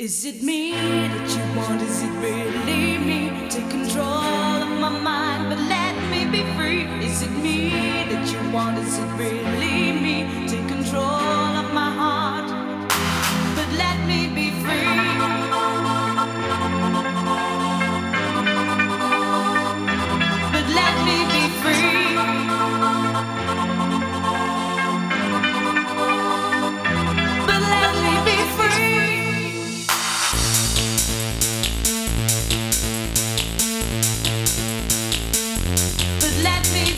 Is it me that you want? Is it really me? Take control of my mind, but let me be free. Is it me that you want? Is it really me? Take control of my heart, but let me be free.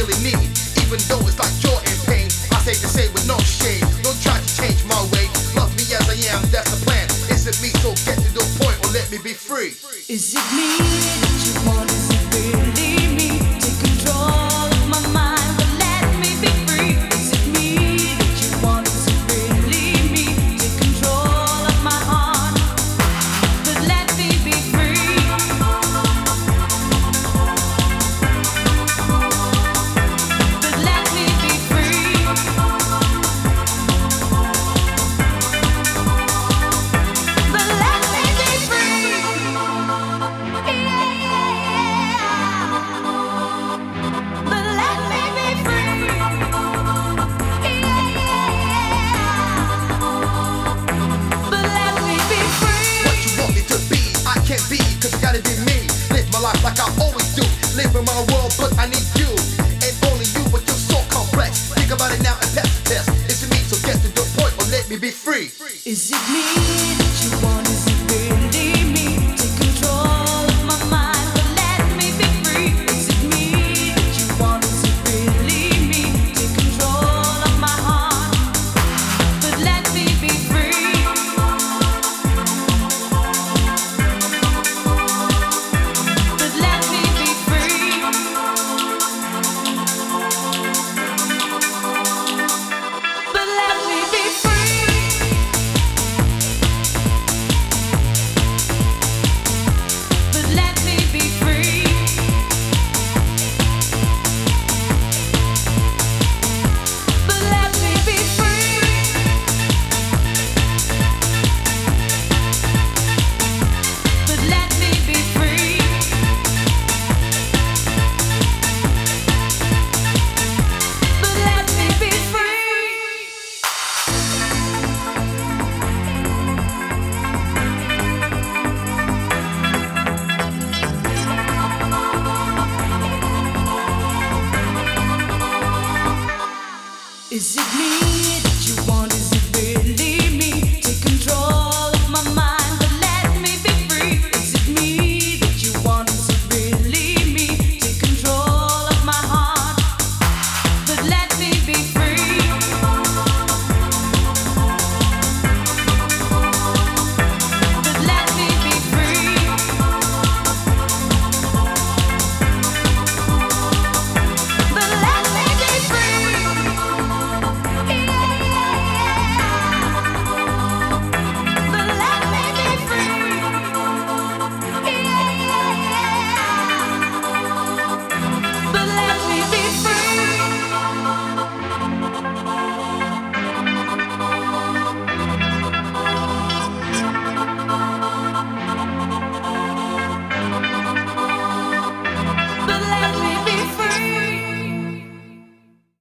really need. Even though it's like joy and pain, I say to say with no shame. Don't try to change my way. Love me as I am, that's the plan. Is it me? So get to the point or let me be free. Is it me that you want? Like I always do. Live in my world, but I need you. And only you, but you're so complex. Think about it now and pass the test. Is it me? So get to the point or let me be free. Is it me that you want? Is it me